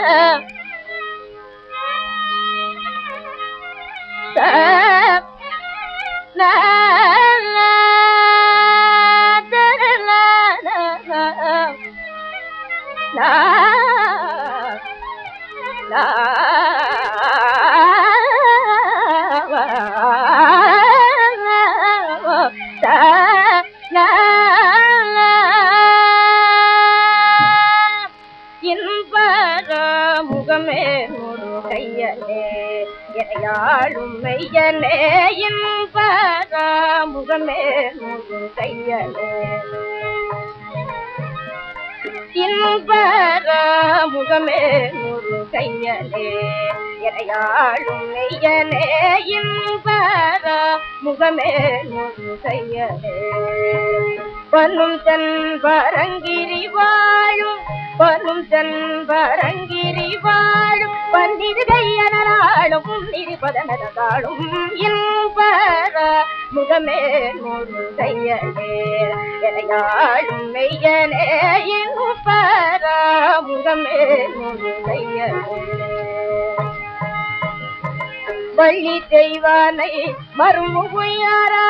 la la எனையாளும் மையனே இன்பராமுகமே முகமே இன்பராமுகமே இன்பர முகமே முருகையனே எனையாளும் மெய்யனே இன்பர முகமே முருகையனே தன் சென்பரங்கிரி வாழும் பனும் தன் வாழும் நிருபதனதாளும் இன்பர முகமே முருகையனே. எனையாளும் மெய்யனே இன்பர முகமே முருகையனே. வள்ளி தெய்வானை மருமுகையாரா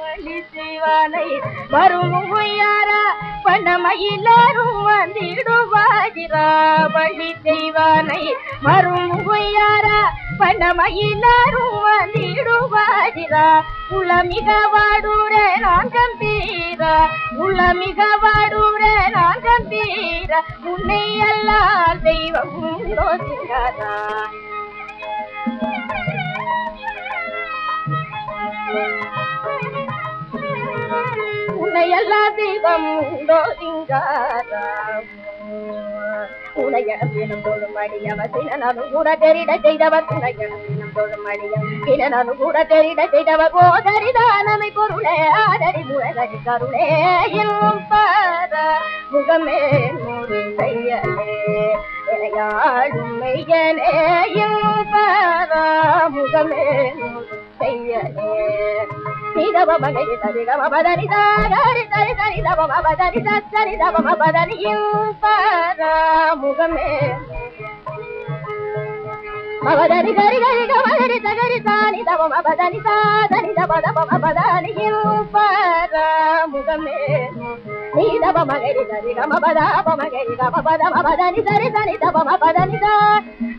வள்ளி தெய்வானை மருமுகையாரா பண்ணமயிலாரும் வந்திடுவாஜிரா வள்ளி தெய்வானை மருமுகையாரா பண்ணமயிலாரும் வந்திடுவாஜிரா உளமிக வாடூர நாங்கம் கம்பீரா உளமிக வாடூர நாங்கம் கம்பீரா உன்னை அல்லால் தெய்வம் உண்டோ சிங்காரா தெய்வம் உண்டோ சிங்காரா உனையனம் தோழும் அடியவ சினனும் கூட தெரிட செய்தவர் உனையனம் தோழும் அடியம் சினனும் கூட தெரிட செய்தவர் போதரிதானமை பொருளே ஆதரி முழகடி கருளே எல்லும் பார முகமே செய்யலே இணையாடும் மெய்யனே எல்லும் பார முகமே செய்யலே నిదవ బదని సరి గమ బదని దారి సరి సరి దవ బదని సరి దవ బదని పరముగమే మబదని గరి గరి గమరి సగరి సాని దవ మబదని సాదని దవ దవ మబదని పరముగమే నిదవ మగరి సరి గమ బద మగరి గమ బద మబదని సరి సరి దవ మబదని దా